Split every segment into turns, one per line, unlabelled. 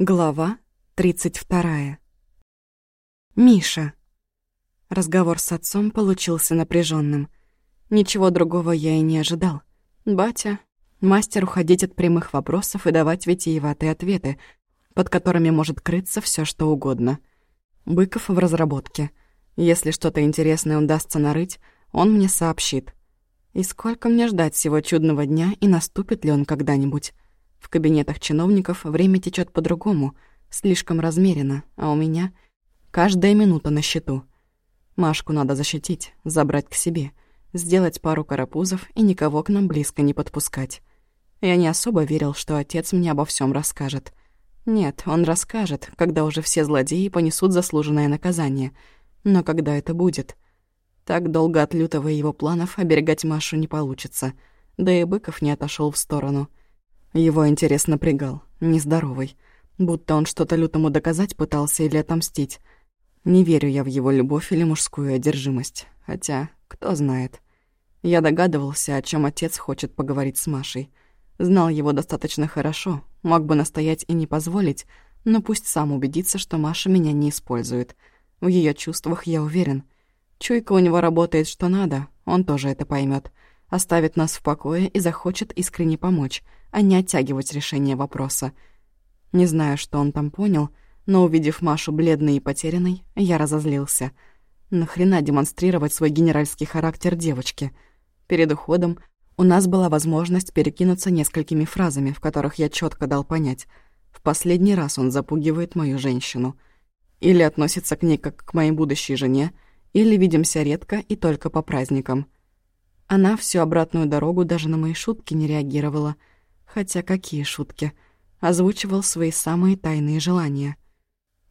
Глава 32. Миша. Разговор с отцом получился напряженным. Ничего другого я и не ожидал. Батя — мастер уходить от прямых вопросов и давать витиеватые ответы, под которыми может крыться все что угодно. Быков в разработке. Если что-то интересное удастся нарыть, он мне сообщит. И сколько мне ждать всего чудного дня, и наступит ли он когда-нибудь? В кабинетах чиновников время течет по-другому, слишком размеренно, а у меня каждая минута на счету. Машку надо защитить, забрать к себе, сделать пару карапузов и никого к нам близко не подпускать. Я не особо верил, что отец мне обо всем расскажет. Нет, он расскажет, когда уже все злодеи понесут заслуженное наказание. Но когда это будет? Так долго от лютого его планов оберегать Машу не получится. Да и Быков не отошел в сторону — его интерес напрягал, нездоровый. Будто он что-то лютому доказать пытался или отомстить. Не верю я в его любовь или мужскую одержимость. Хотя, кто знает. Я догадывался, о чем отец хочет поговорить с Машей. Знал его достаточно хорошо, мог бы настоять и не позволить, но пусть сам убедится, что Маша меня не использует. В ее чувствах я уверен. Чуйка у него работает что надо, он тоже это поймет, оставит нас в покое и захочет искренне помочь — а не оттягивать решение вопроса. Не знаю, что он там понял, но, увидев Машу бледной и потерянной, я разозлился. Нахрена демонстрировать свой генеральский характер девочке? Перед уходом у нас была возможность перекинуться несколькими фразами, в которых я четко дал понять. В последний раз он запугивает мою женщину. Или относится к ней как к моей будущей жене, или видимся редко и только по праздникам. Она всю обратную дорогу даже на мои шутки не реагировала — Хотя какие шутки. Озвучивал свои самые тайные желания.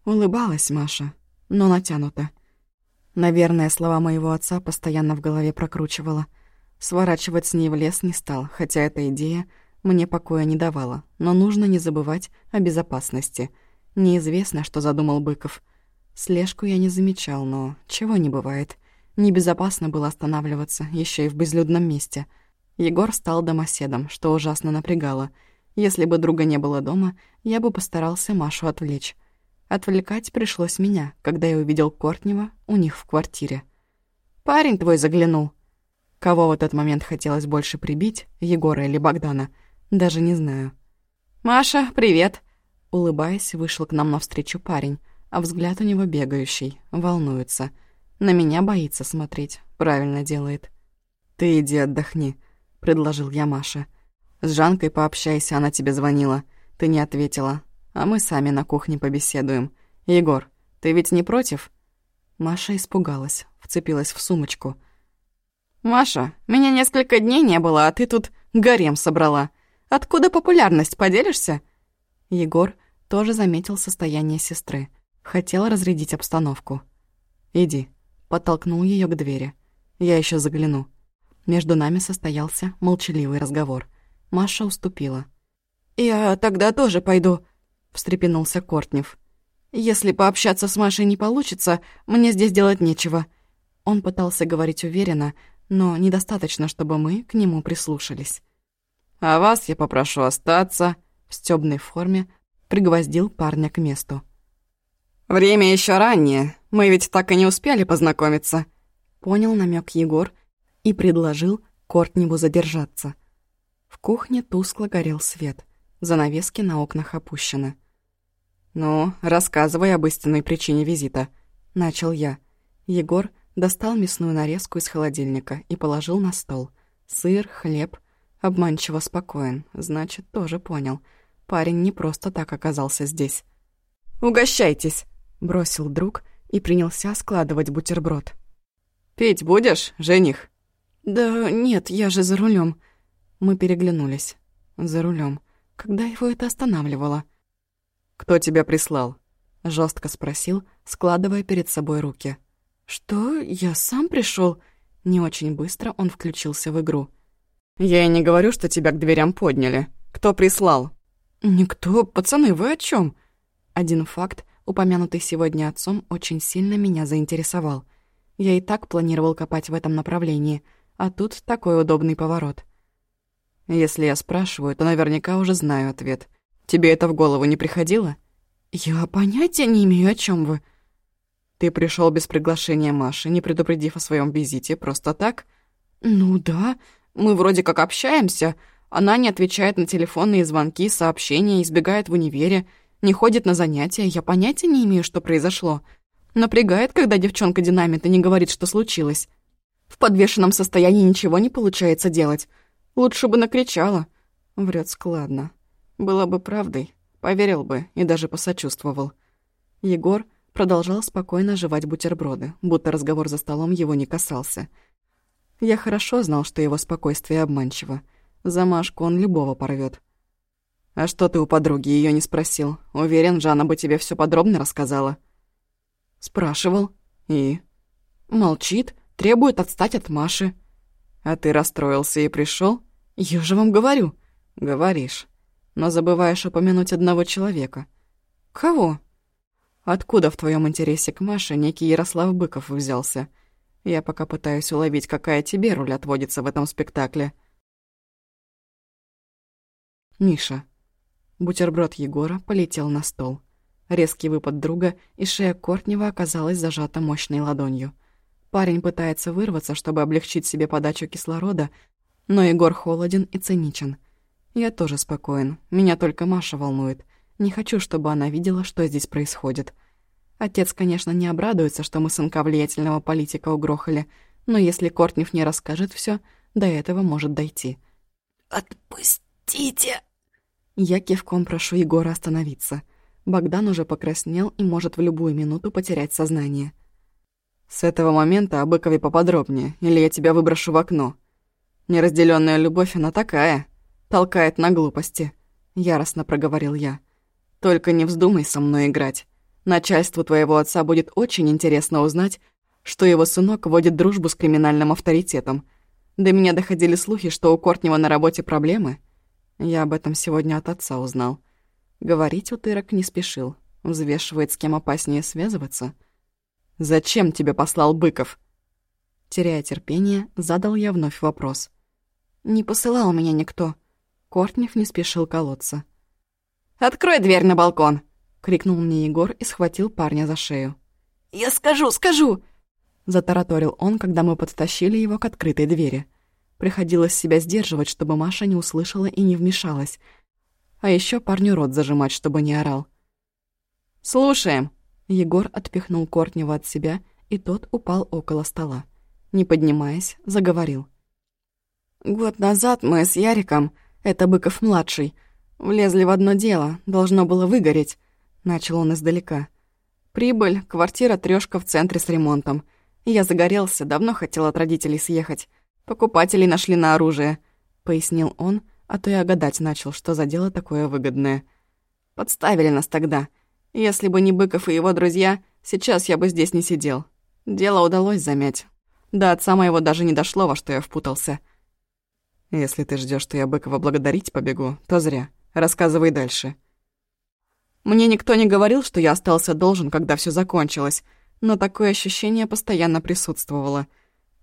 Улыбалась Маша, но натянуто. Наверное, слова моего отца постоянно в голове прокручивала. Сворачивать с ней в лес не стал, хотя эта идея мне покоя не давала. Но нужно не забывать о безопасности. Неизвестно, что задумал Быков. Слежку я не замечал, но чего не бывает. Небезопасно было останавливаться, еще и в безлюдном месте — Егор стал домоседом, что ужасно напрягало. Если бы друга не было дома, я бы постарался Машу отвлечь. Отвлекать пришлось меня, когда я увидел Кортнева у них в квартире. «Парень твой заглянул». Кого в этот момент хотелось больше прибить, Егора или Богдана, даже не знаю. «Маша, привет!» Улыбаясь, вышел к нам навстречу парень, а взгляд у него бегающий, волнуется. На меня боится смотреть, правильно делает. «Ты иди отдохни», — предложил я Маше. «С Жанкой пообщайся, она тебе звонила. Ты не ответила. А мы сами на кухне побеседуем. Егор, ты ведь не против?» Маша испугалась, вцепилась в сумочку. «Маша, меня несколько дней не было, а ты тут гарем собрала. Откуда популярность, поделишься?» Егор тоже заметил состояние сестры. Хотел разрядить обстановку. «Иди», — подтолкнул ее к двери. «Я еще загляну». Между нами состоялся молчаливый разговор. Маша уступила. «Я тогда тоже пойду», — встрепенулся Кортнев. «Если пообщаться с Машей не получится, мне здесь делать нечего». Он пытался говорить уверенно, но недостаточно, чтобы мы к нему прислушались. «А вас я попрошу остаться», — в стёбной форме пригвоздил парня к месту. «Время еще раннее, мы ведь так и не успели познакомиться», — понял намек Егор и предложил Кортневу задержаться. В кухне тускло горел свет, занавески на окнах опущены. «Ну, рассказывай об истинной причине визита», — начал я. Егор достал мясную нарезку из холодильника и положил на стол. Сыр, хлеб. Обманчиво спокоен, значит, тоже понял. Парень не просто так оказался здесь. «Угощайтесь!» — бросил друг и принялся складывать бутерброд. «Пить будешь, жених?» «Да нет, я же за рулем. Мы переглянулись. За рулем. Когда его это останавливало? «Кто тебя прислал?» — жестко спросил, складывая перед собой руки. «Что? Я сам пришел? Не очень быстро он включился в игру. «Я и не говорю, что тебя к дверям подняли. Кто прислал?» «Никто. Пацаны, вы о чем? Один факт, упомянутый сегодня отцом, очень сильно меня заинтересовал. Я и так планировал копать в этом направлении — а тут такой удобный поворот. Если я спрашиваю, то наверняка уже знаю ответ. Тебе это в голову не приходило? Я понятия не имею, о чем вы.
Ты пришел без приглашения Маши, не предупредив о своем визите, просто так?
Ну да, мы вроде как общаемся. Она не отвечает на телефонные звонки, сообщения, избегает в универе, не ходит на занятия. Я понятия не имею, что произошло. Напрягает, когда девчонка динамит и не говорит, что случилось. В подвешенном состоянии ничего не получается делать. Лучше бы накричала. Врет складно. Было бы правдой, поверил бы и даже посочувствовал. Егор продолжал спокойно жевать бутерброды, будто разговор за столом его не касался. Я хорошо знал, что его спокойствие обманчиво. За Машку он любого порвет. «А что ты у подруги ее не спросил? Уверен, Жанна бы тебе все подробно рассказала». «Спрашивал.
И?»
«Молчит, требует отстать от Маши».
«А ты расстроился и пришел?
«Я же вам говорю».
«Говоришь но забываешь упомянуть одного человека.
Кого?
Откуда в твоем интересе к Маше некий Ярослав Быков взялся? Я пока пытаюсь уловить, какая тебе роль отводится в этом спектакле. Миша. Бутерброд Егора полетел на стол. Резкий выпад друга, и шея Кортнева оказалась зажата мощной ладонью. Парень пытается вырваться, чтобы облегчить себе подачу кислорода, но Егор холоден и циничен — я тоже спокоен. Меня только Маша волнует. Не хочу, чтобы она видела, что здесь происходит. Отец, конечно, не обрадуется, что мы сынка влиятельного политика угрохали, но если Кортнев не расскажет все, до этого может дойти.
«Отпустите!»
Я кивком прошу Егора остановиться. Богдан уже покраснел и может в любую минуту потерять сознание. «С этого момента о Быкове поподробнее, или я тебя выброшу в окно. Неразделенная любовь, она такая!» толкает на глупости», — яростно проговорил я. «Только не вздумай со мной играть. Начальству твоего отца будет очень интересно узнать, что его сынок водит дружбу с криминальным авторитетом. До меня доходили слухи, что у Кортнева на работе проблемы. Я об этом сегодня от отца узнал. Говорить утырок не спешил. Взвешивает, с кем опаснее связываться. «Зачем тебе послал Быков?» Теряя терпение, задал я вновь вопрос. «Не посылал меня никто», Кортнев не спешил колоться.
«Открой дверь на балкон!»
— крикнул мне Егор и схватил парня за шею.
«Я скажу, скажу!»
— затараторил он, когда мы подтащили его к открытой двери. Приходилось себя сдерживать, чтобы Маша не услышала и не вмешалась. А еще парню рот зажимать, чтобы не орал.
«Слушаем!»
Егор отпихнул Кортнева от себя, и тот упал около стола. Не поднимаясь, заговорил.
«Год назад мы с Яриком это Быков-младший. Влезли в одно дело, должно было выгореть. Начал он издалека. Прибыль, квартира трёшка в центре с ремонтом. Я загорелся, давно хотел от родителей съехать. Покупателей нашли на оружие. Пояснил он, а то я гадать начал, что за дело такое выгодное. Подставили нас тогда. Если бы не Быков и его друзья, сейчас я бы здесь не сидел. Дело удалось замять. До отца моего даже не дошло, во что я впутался.
Если ты ждешь, что я Быкова благодарить побегу, то зря. Рассказывай дальше.
Мне никто не говорил, что я остался должен, когда все закончилось, но такое ощущение постоянно присутствовало.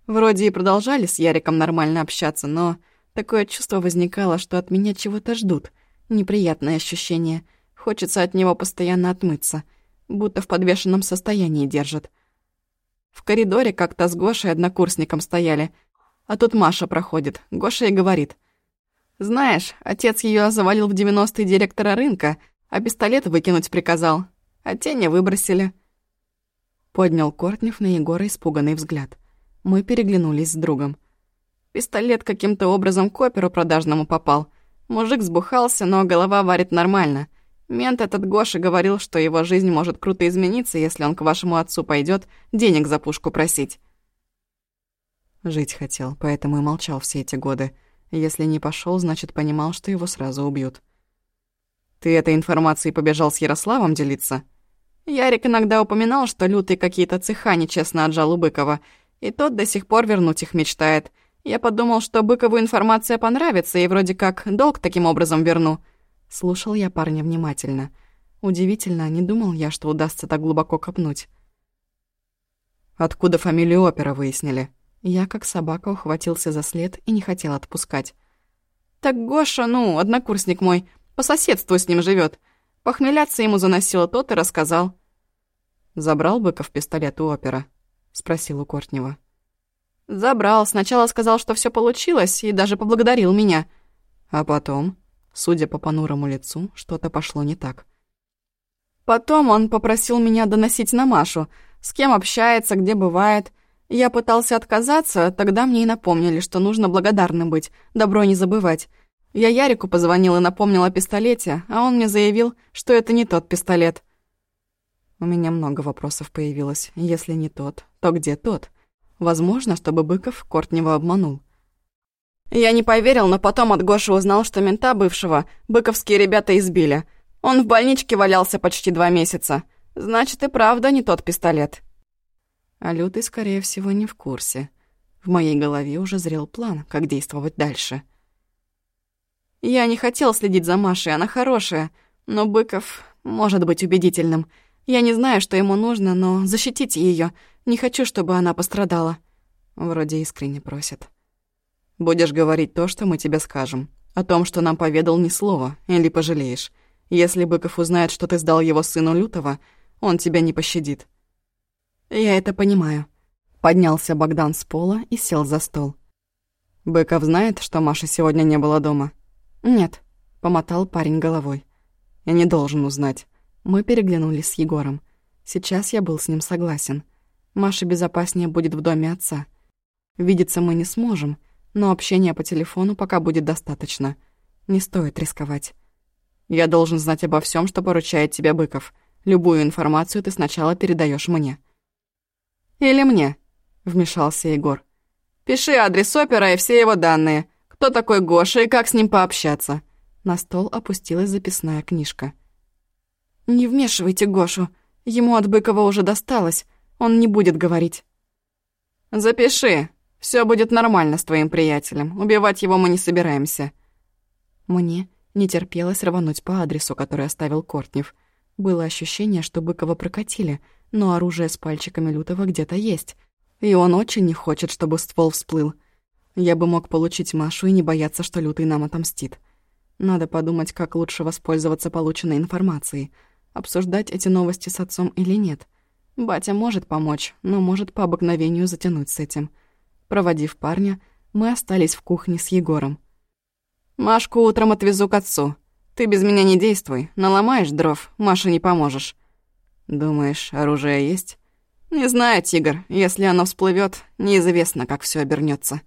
Вроде и продолжали с Яриком нормально общаться, но такое чувство возникало, что от меня чего-то ждут. Неприятное ощущение. Хочется от него постоянно отмыться, будто в подвешенном состоянии держат. В коридоре как-то с Гошей однокурсником стояли — а тут Маша проходит. Гоша и говорит. «Знаешь, отец ее завалил в девяностые директора рынка, а пистолет выкинуть приказал. А те не выбросили».
Поднял Кортнев на Егора испуганный взгляд. Мы переглянулись с другом.
Пистолет каким-то образом к оперу продажному попал. Мужик сбухался, но голова варит нормально. Мент этот Гоша говорил, что его жизнь может круто измениться, если он к вашему отцу пойдет денег за пушку просить.
Жить хотел, поэтому и молчал все эти годы. Если не пошел, значит, понимал, что его сразу убьют.
«Ты этой информацией побежал с Ярославом делиться?» Ярик иногда упоминал, что Лютый какие-то цеха нечестно отжал у Быкова, и тот до сих пор вернуть их мечтает. Я подумал, что Быкову информация понравится, и вроде как долг таким образом верну. Слушал я парня внимательно. Удивительно, не думал я, что удастся так глубоко копнуть.
«Откуда фамилию опера выяснили?»
Я, как собака, ухватился за след и не хотел отпускать. «Так Гоша, ну, однокурсник мой, по соседству с ним живет. Похмеляться ему заносило тот и рассказал.
«Забрал Быков пистолет у опера?» — спросил у Кортнева.
«Забрал. Сначала сказал, что все получилось, и даже поблагодарил меня.
А потом, судя по понурому лицу, что-то пошло не так.
Потом он попросил меня доносить на Машу, с кем общается, где бывает. Я пытался отказаться, тогда мне и напомнили, что нужно благодарным быть, добро не забывать. Я Ярику позвонил и напомнил о пистолете, а он мне заявил, что это не тот пистолет.
У меня много вопросов появилось. Если не тот, то где тот? Возможно, чтобы Быков Кортнева обманул.
Я не поверил, но потом от Гоши узнал, что мента бывшего быковские ребята избили. Он в больничке валялся почти два месяца. Значит, и правда не тот пистолет.
А Лютый, скорее всего, не в курсе. В моей голове уже зрел план, как действовать дальше.
Я не хотел следить за Машей, она хорошая. Но Быков может быть убедительным. Я не знаю, что ему нужно, но защитите ее. Не хочу, чтобы она пострадала.
Вроде искренне просит. Будешь говорить то, что мы тебе скажем. О том, что нам поведал ни слова, или пожалеешь. Если Быков узнает, что ты сдал его сыну Лютого, он тебя не пощадит.
Я это понимаю.
Поднялся Богдан с пола и сел за стол. Быков знает, что Маша сегодня не была дома?
Нет,
помотал парень головой. Я не должен узнать. Мы переглянулись с Егором. Сейчас я был с ним согласен. Маша безопаснее будет в доме отца. Видеться мы не сможем, но общения по телефону пока будет достаточно. Не стоит рисковать. Я должен знать обо всем, что поручает тебе Быков. Любую информацию ты сначала передаешь мне».
«Или мне?»
— вмешался Егор.
«Пиши адрес опера и все его данные. Кто такой Гоша и как с ним пообщаться?»
На стол опустилась записная книжка.
«Не вмешивайте Гошу. Ему от Быкова уже досталось. Он не будет говорить». «Запиши. Все будет нормально с твоим приятелем. Убивать его мы не собираемся».
Мне не терпелось рвануть по адресу, который оставил Кортнев. Было ощущение, что Быкова прокатили, но оружие с пальчиками Лютого где-то есть. И он очень не хочет, чтобы ствол всплыл. Я бы мог получить Машу и не бояться, что Лютый нам отомстит. Надо подумать, как лучше воспользоваться полученной информацией. Обсуждать эти новости с отцом или нет. Батя может помочь, но может по обыкновению затянуть с этим. Проводив парня, мы остались в кухне с Егором.
«Машку утром отвезу к отцу. Ты без меня не действуй. Наломаешь дров, Маше не поможешь».
«Думаешь, оружие есть?»
«Не знаю, тигр. Если оно всплывет, неизвестно, как все обернется.